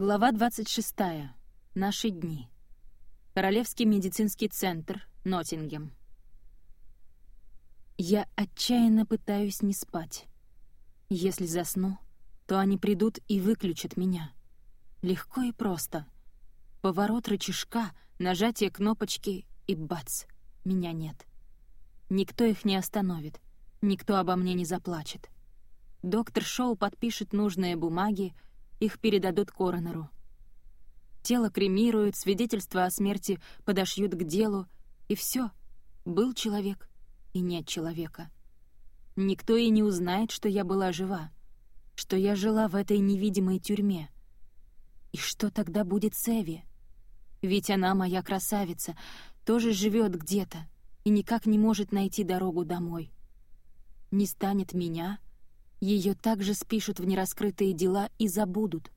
Глава 26. Наши дни. Королевский медицинский центр, Ноттингем. Я отчаянно пытаюсь не спать. Если засну, то они придут и выключат меня. Легко и просто. Поворот рычажка, нажатие кнопочки и бац, меня нет. Никто их не остановит, никто обо мне не заплачет. Доктор Шоу подпишет нужные бумаги, их передадут коронеру. Тело кремируют, свидетельство о смерти подошьют к делу, и все. Был человек и нет человека. Никто и не узнает, что я была жива, что я жила в этой невидимой тюрьме. И что тогда будет с Эви? Ведь она моя красавица, тоже живет где-то и никак не может найти дорогу домой. Не станет меня — ее также спишут в нераскрытые дела и забудут.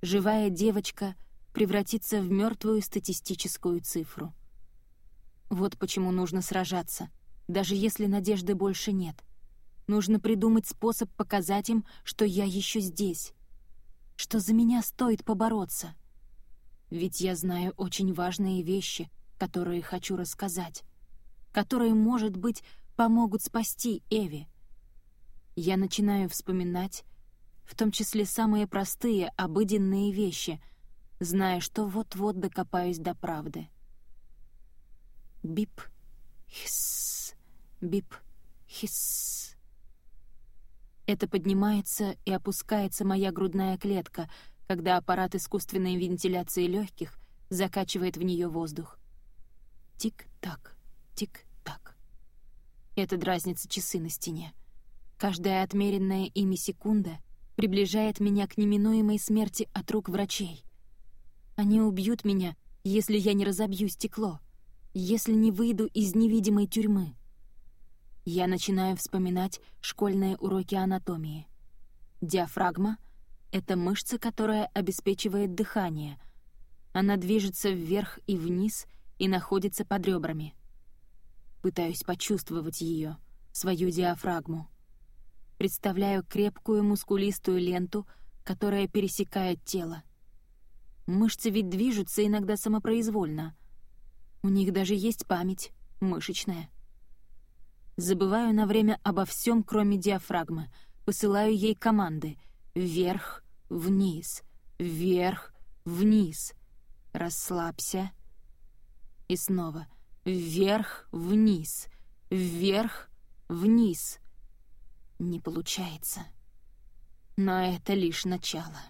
Живая девочка превратится в мертвую статистическую цифру. Вот почему нужно сражаться, даже если надежды больше нет. Нужно придумать способ показать им, что я еще здесь, что за меня стоит побороться. Ведь я знаю очень важные вещи, которые хочу рассказать, которые, может быть, помогут спасти Эви. Я начинаю вспоминать, в том числе самые простые, обыденные вещи, зная, что вот-вот докопаюсь до правды. Бип, хисс, бип, хисс. Это поднимается и опускается моя грудная клетка, когда аппарат искусственной вентиляции легких закачивает в нее воздух. Тик-так, тик-так. Это дразнится часы на стене. Каждая отмеренная ими секунда приближает меня к неминуемой смерти от рук врачей. Они убьют меня, если я не разобью стекло, если не выйду из невидимой тюрьмы. Я начинаю вспоминать школьные уроки анатомии. Диафрагма — это мышца, которая обеспечивает дыхание. Она движется вверх и вниз и находится под ребрами. Пытаюсь почувствовать ее, свою диафрагму. Представляю крепкую мускулистую ленту, которая пересекает тело. Мышцы ведь движутся иногда самопроизвольно. У них даже есть память, мышечная. Забываю на время обо всем, кроме диафрагмы. Посылаю ей команды. Вверх, вниз, вверх, вниз. Расслабься. И снова. Вверх, вниз, вверх, вниз. Не получается. Но это лишь начало.